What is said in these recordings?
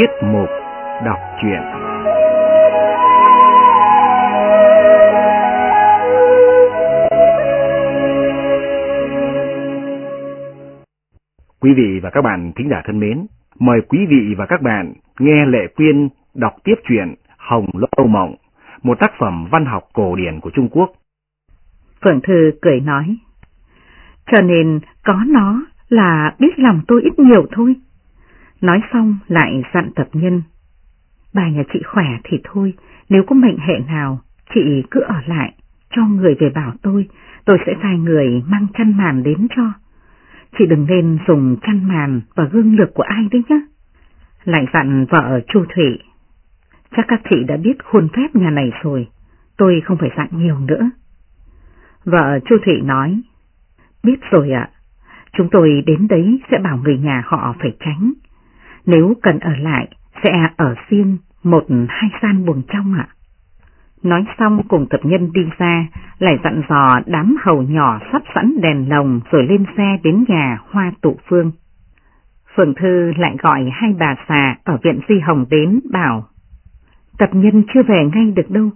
Tiết mục đọc truyện Quý vị và các bạn thính giả thân mến, mời quý vị và các bạn nghe Lệ Quyên đọc tiếp truyện Hồng Lâu Mộng, một tác phẩm văn học cổ điển của Trung Quốc. Phượng Thư cười nói, cho nên có nó là biết lòng tôi ít nhiều thôi. Nói xong lại dặn tập nhân. Bà nhà chị khỏe thì thôi, nếu có mệnh hệ nào, chị cứ ở lại, cho người về bảo tôi, tôi sẽ sai người mang chăn màn đến cho. Chị đừng nên dùng chăn màn và gương lực của ai đấy nhá Lại dặn vợ Chu Thủy. Chắc các chị đã biết khuôn phép nhà này rồi, tôi không phải dặn nhiều nữa. Vợ Chu Thủy nói, biết rồi ạ, chúng tôi đến đấy sẽ bảo người nhà họ phải tránh. Nếu cần ở lại, sẽ ở riêng một hai gian buồng trong ạ. Nói xong cùng tập nhân đi ra, lại dặn dò đám hầu nhỏ sắp sẵn đèn lồng rồi lên xe đến nhà hoa tụ phương. Phượng Thư lại gọi hai bà xà ở viện Di Hồng đến bảo, tập nhân chưa về ngay được đâu.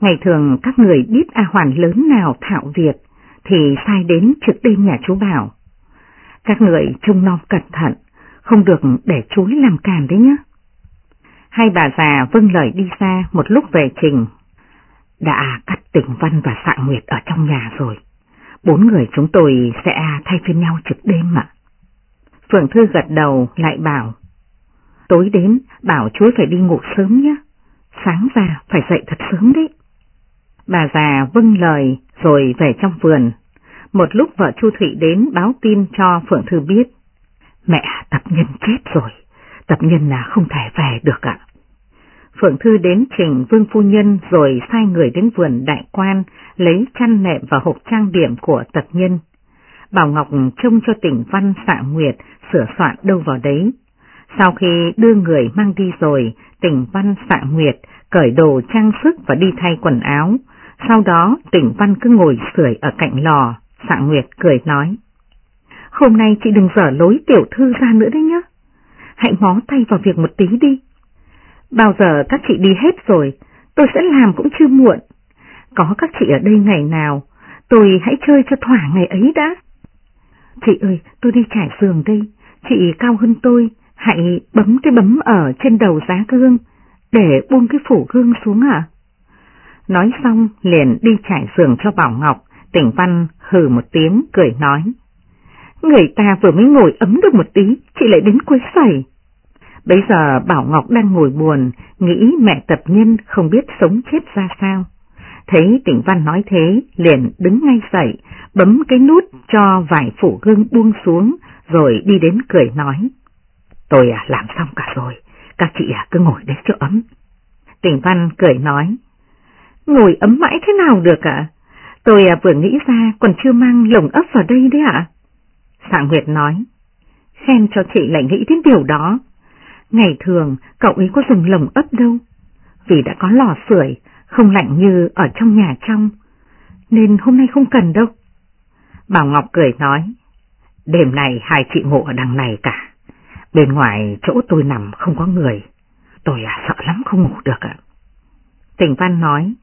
Ngày thường các người biết A Hoàn lớn nào thạo việc thì sai đến trực đêm nhà chú Bảo. Các người trông nom cẩn thận, không được để chuối làm càn đấy nhá. Hai bà già vâng lời đi ra một lúc về trình. Đã cắt tỉnh Văn và Sạng Nguyệt ở trong nhà rồi. Bốn người chúng tôi sẽ thay phiên nhau trực đêm ạ. Phượng Thư gật đầu lại bảo. Tối đến, bảo chuối phải đi ngủ sớm nhé. Sáng ra phải dậy thật sớm đấy. Bà già vâng lời rồi về trong vườn. Một lúc vợ Chu Thụy đến báo tin cho Phượng Thư biết. Mẹ tập nhân chết rồi, tập nhân là không thể về được ạ. Phượng Thư đến trình Vương Phu Nhân rồi sai người đến vườn đại quan lấy chăn nệm và hộp trang điểm của tập nhân. Bảo Ngọc trông cho tỉnh Văn xạ Nguyệt sửa soạn đâu vào đấy. Sau khi đưa người mang đi rồi, tỉnh Văn xạ Nguyệt cởi đồ trang sức và đi thay quần áo. Sau đó tỉnh Văn cứ ngồi sưởi ở cạnh lò, xạ Nguyệt cười nói. Hôm nay chị đừng dở lối tiểu thư ra nữa đấy nhá. Hãy mó tay vào việc một tí đi. Bao giờ các chị đi hết rồi, tôi sẽ làm cũng chưa muộn. Có các chị ở đây ngày nào, tôi hãy chơi cho thỏa ngày ấy đã. Chị ơi, tôi đi trải giường đây, chị cao hơn tôi, hãy bấm cái bấm ở trên đầu giá gương, để buông cái phủ gương xuống à? Nói xong liền đi trải giường cho Bảo Ngọc, tỉnh Văn hừ một tiếng cười nói. Người ta vừa mới ngồi ấm được một tí, chị lại đến quấy sẩy. Bây giờ Bảo Ngọc đang ngồi buồn, nghĩ mẹ tập nhân không biết sống chết ra sao. Thấy tỉnh Văn nói thế, liền đứng ngay dậy, bấm cái nút cho vải phủ gương buông xuống, rồi đi đến cười nói. Tôi à, làm xong cả rồi, các chị à, cứ ngồi đấy cho ấm. Tỉnh Văn cười nói. Ngồi ấm mãi thế nào được ạ? Tôi à, vừa nghĩ ra còn chưa mang lồng ấp vào đây đấy ạ. Hạ Nguyệt nói, khen cho chị lại nghĩ đến điều đó. Ngày thường cậu ấy có dùng lồng ấp đâu, vì đã có lò sưởi, không lạnh như ở trong nhà trong, nên hôm nay không cần đâu. Bảo Ngọc cười nói, đêm này hai chị ngủ ở đằng này cả, bên ngoài chỗ tôi nằm không có người, tôi à sợ lắm không ngủ được ạ. Tình Văn nói,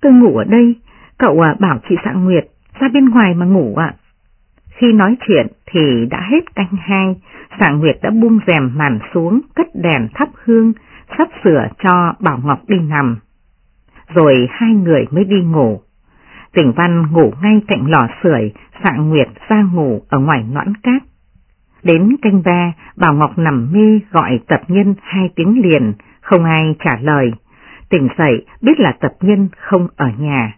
tôi ngủ ở đây, cậu à bảo chị Sạng Nguyệt ra bên ngoài mà ngủ ạ. Khi nói chuyện thì đã hết canh hai, Sạng Nguyệt đã buông rèm màn xuống, cất đèn thắp hương, sắp sửa cho Bảo Ngọc đi nằm. Rồi hai người mới đi ngủ. Tỉnh Văn ngủ ngay cạnh lò sưởi, Sạng Nguyệt ra ngủ ở ngoài noãn cát. Đến canh ba, Bảo Ngọc nằm mê gọi tập nhân hai tiếng liền, không ai trả lời. Tỉnh dậy biết là tập nhân không ở nhà.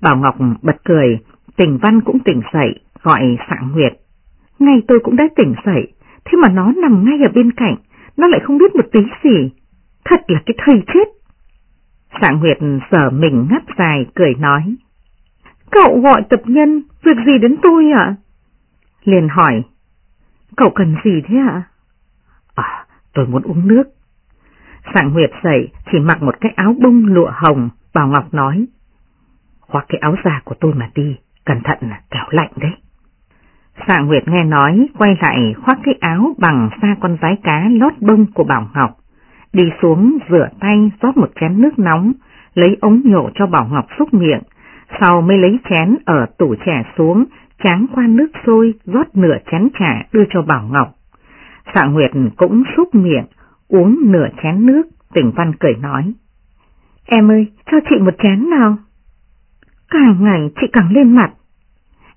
Bảo Ngọc bật cười, tỉnh Văn cũng tỉnh dậy, gọi Sạng Nguyệt. Ngay tôi cũng đã tỉnh dậy, thế mà nó nằm ngay ở bên cạnh, nó lại không biết một tí gì. Thật là cái thầy chết. Sạng Nguyệt sở mình ngắt dài cười nói. Cậu gọi tập nhân, việc gì đến tôi ạ? Liền hỏi. Cậu cần gì thế ạ? À, tôi muốn uống nước. Sạng Nguyệt dậy chỉ mặc một cái áo bông lụa hồng, Bảo Ngọc nói. Khoác cái áo da của tôi mà đi, cẩn thận là kéo lạnh đấy. Dạ Nguyệt nghe nói, quay lại khoác cái áo bằng xa con rái cá lót bông của Bảo Ngọc, đi xuống rửa tay rót một chén nước nóng, lấy ống nhổ cho Bảo Ngọc xúc miệng, sau mới lấy chén ở tủ trẻ xuống, tráng qua nước sôi rót nửa chén trà đưa cho Bảo Ngọc. Dạ Nguyệt cũng xúc miệng, uống nửa chén nước, tỉnh Văn cười nói. Em ơi, cho chị một chén nào. Càng ngày chị càng lên mặt.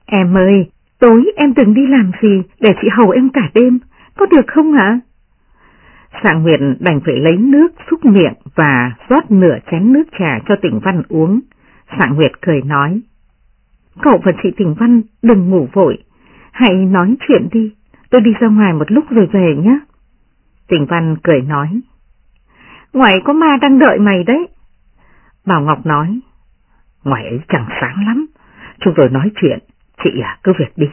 Em ơi, tối em đừng đi làm gì để chị hầu em cả đêm, có được không ạ? Sạng Nguyệt đành phải lấy nước xúc miệng và rót nửa chén nước trà cho tỉnh Văn uống. Sạng Nguyệt cười nói. Cậu và chị tỉnh Văn đừng ngủ vội, hãy nói chuyện đi, tôi đi ra ngoài một lúc rồi về nhé. Tỉnh Văn cười nói. Ngoài có ma đang đợi mày đấy. Bảo Ngọc nói. Ngoài ấy chẳng sáng lắm, chúng tôi nói chuyện, chị à cứ việc đi.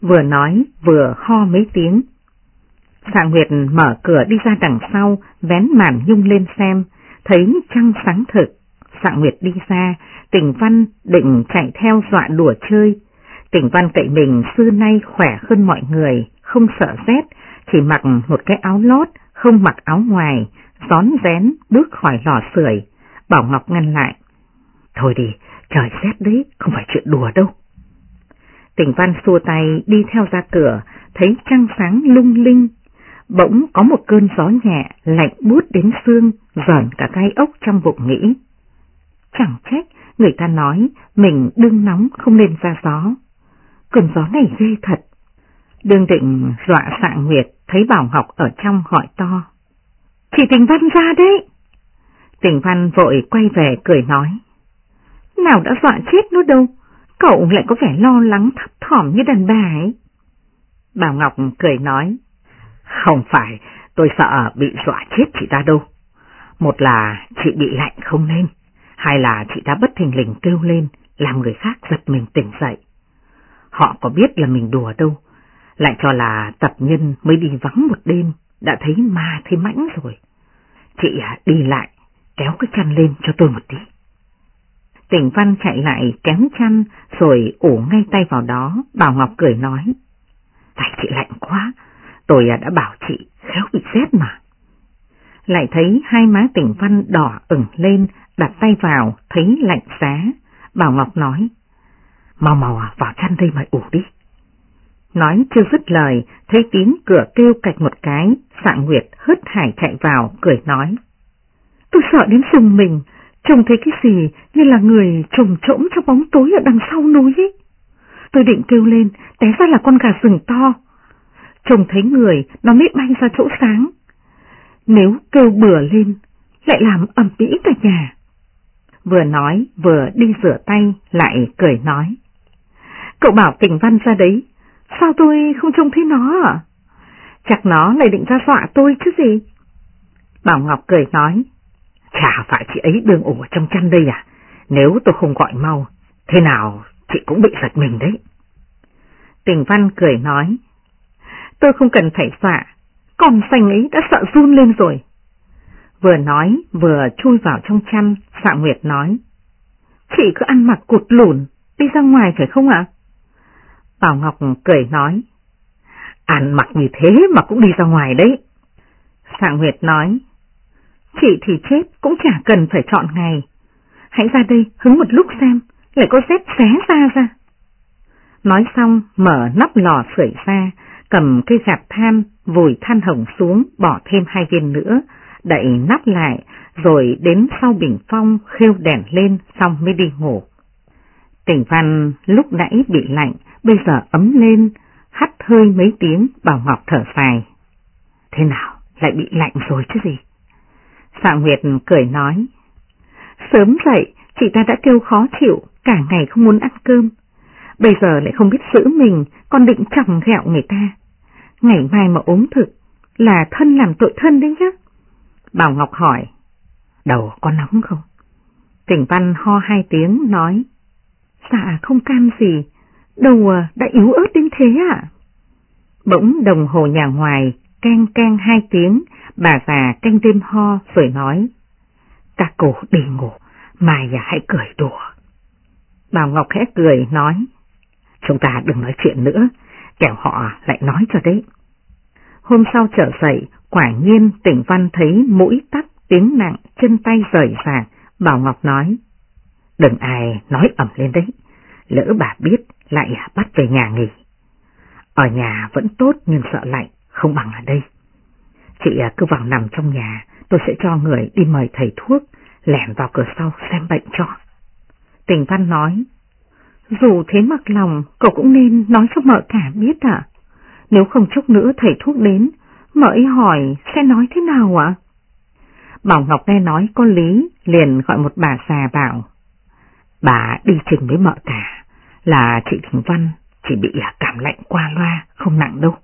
Vừa nói vừa ho mấy tiếng. Xạ Nguyệt mở cửa đi ra đằng sau, vén màn nhung lên xem, thấy trăng sáng thực. Xạ Nguyệt đi ra, tỉnh Văn định chạy theo dọa đùa chơi. Tỉnh Văn cậy mình xưa nay khỏe hơn mọi người, không sợ rét, chỉ mặc một cái áo lót, không mặc áo ngoài, gión rén bước khỏi lò sưởi. Bảo Ngọc ngăn lại. Thôi đi, trời rét đấy, không phải chuyện đùa đâu. Tỉnh Văn xua tay đi theo ra cửa, thấy trăng sáng lung linh. Bỗng có một cơn gió nhẹ, lạnh buốt đến xương, giòn cả gai ốc trong bụng nghĩ. Chẳng trách người ta nói mình đương nóng không nên ra gió. Cơn gió này ghê thật. Đương định dọa sạng nguyệt thấy Bảo Ngọc ở trong hỏi to. Chị Tình Văn ra đấy. Tình Văn vội quay về cười nói. Nào đã dọa chết nó đâu, cậu lại có vẻ lo lắng thấp thỏm như đàn bà ấy. Bảo Ngọc cười nói. Không phải, tôi sợ bị dọa chết chị ta đâu. Một là chị bị lạnh không nên, hai là chị ta bất thình lình kêu lên, làm người khác giật mình tỉnh dậy. Họ có biết là mình đùa đâu, lại cho là tập nhân mới đi vắng một đêm, đã thấy ma thấy mãnh rồi. Chị à, đi lại, kéo cái chăn lên cho tôi một tí. Tỉnh Văn chạy lại kéo chăn rồi ủ ngay tay vào đó, Bảo Ngọc cười nói. Tại chị lạnh quá, tôi đã bảo chị khéo bị rét mà. Lại thấy hai má tỉnh Văn đỏ ửng lên, đặt tay vào, thấy lạnh giá. Bảo Ngọc nói, mau mau à, vào chăn đây mà ủ đi. Nói chưa dứt lời, thấy tiếng cửa kêu cạch một cái, sạng nguyệt hớt hải chạy vào, cười nói. Tôi sợ đến sùng mình, trông thấy cái gì như là người trồng trỗng trong bóng tối ở đằng sau núi ấy. Tôi định kêu lên, té ra là con gà rừng to. Trông thấy người, nó mới bay ra chỗ sáng. Nếu kêu bừa lên, lại làm ẩm ĩ cả nhà. Vừa nói, vừa đi rửa tay, lại cười nói. Cậu bảo tình văn ra đấy, sao tôi không trông thấy nó à? Chắc nó lại định ra dọa tôi chứ gì? Bảo Ngọc cười nói. Chả phải chị ấy đường ổ trong chăn đây à? Nếu tôi không gọi mau, thế nào chị cũng bị giật mình đấy. Tình Văn cười nói. Tôi không cần phải dọa, con xanh ấy đã sợ run lên rồi. Vừa nói vừa chui vào trong chăn, Phạm Nguyệt nói. Chị cứ ăn mặc cụt lùn, đi ra ngoài phải không ạ? Bảo Ngọc cười nói. Ăn mặc như thế mà cũng đi ra ngoài đấy. Phạm Nguyệt nói. Chị thì chết cũng chả cần phải chọn ngày. Hãy ra đây hứng một lúc xem, lại có xếp xé ra ra. Nói xong mở nắp lò sưởi ra, cầm cây gạt than, vùi than hồng xuống, bỏ thêm hai viên nữa, đậy nắp lại, rồi đến sau bình phong khêu đèn lên xong mới đi ngủ. Tỉnh Văn lúc nãy bị lạnh, bây giờ ấm lên, hắt hơi mấy tiếng bảo Ngọc thở dài. Thế nào, lại bị lạnh rồi chứ gì? Sạ Nguyệt cười nói. Sớm dậy, chị ta đã kêu khó chịu, cả ngày không muốn ăn cơm. Bây giờ lại không biết giữ mình, còn định chọc ghẹo người ta. Ngày mai mà ốm thực, là thân làm tội thân đấy nhá. Bảo Ngọc hỏi, đầu có nóng không? Trình Văn ho hai tiếng nói, dạ không cam gì, đầu à, đã yếu ớt đến thế ạ. Bỗng đồng hồ nhà ngoài, can can hai tiếng, bà già canh đêm ho rồi nói, các cổ đi ngủ, mai à hãy cười đùa. Bảo Ngọc khẽ cười nói, chúng ta đừng nói chuyện nữa, kẻo họ lại nói cho đấy. Hôm sau trở dậy, quả nhiên tỉnh Văn thấy mũi tắt tiếng nặng, chân tay rời rạc, Bảo Ngọc nói, đừng ai nói ẩm lên đấy, lỡ bà biết lại bắt về nhà nghỉ. Ở nhà vẫn tốt nhưng sợ lạnh, không bằng ở đây. Chị à, cứ vào nằm trong nhà, tôi sẽ cho người đi mời thầy thuốc, lẻn vào cửa sau xem bệnh cho. Tình Văn nói, dù thế mặc lòng, cậu cũng nên nói cho mợ cả biết à. Nếu không chút nữa thầy thuốc đến, mợ ấy hỏi sẽ nói thế nào ạ? Bảo Ngọc nghe nói có lý, liền gọi một bà già bảo. Bà đi trình với mợ cả, là chị Thịnh Văn chỉ bị à, cảm lạnh qua loa, không nặng đâu.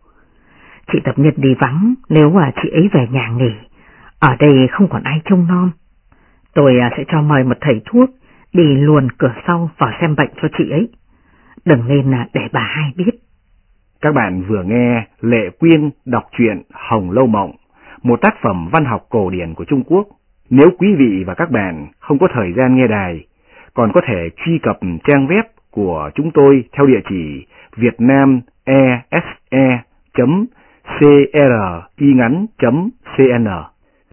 Chị tập nhật đi vắng nếu mà chị ấy về nhà nghỉ, ở đây không còn ai trông non. Tôi à, sẽ cho mời một thầy thuốc đi luồn cửa sau vào xem bệnh cho chị ấy. Đừng nên là để bà hai biết. Các bạn vừa nghe Lệ Quyên đọc truyện Hồng Lâu Mộng, một tác phẩm văn học cổ điển của Trung Quốc. Nếu quý vị và các bạn không có thời gian nghe đài, còn có thể truy cập trang web của chúng tôi theo địa chỉ vietnamese.com vietnamese.cringắn.cn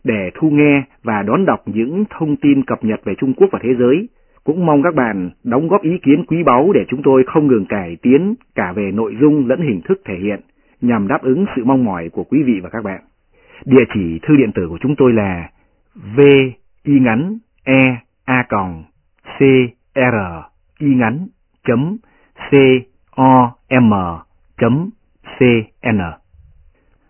để thu nghe và đón đọc những thông tin cập nhật về Trung Quốc và thế giới. Cũng mong các bạn đóng góp ý kiến quý báu để chúng tôi không ngừng cải tiến cả về nội dung lẫn hình thức thể hiện nhằm đáp ứng sự mong mỏi của quý vị và các bạn. Địa chỉ thư điện tử của chúng tôi là v y ngắn e a còng c r y ngắn chấm c o m chấm c n.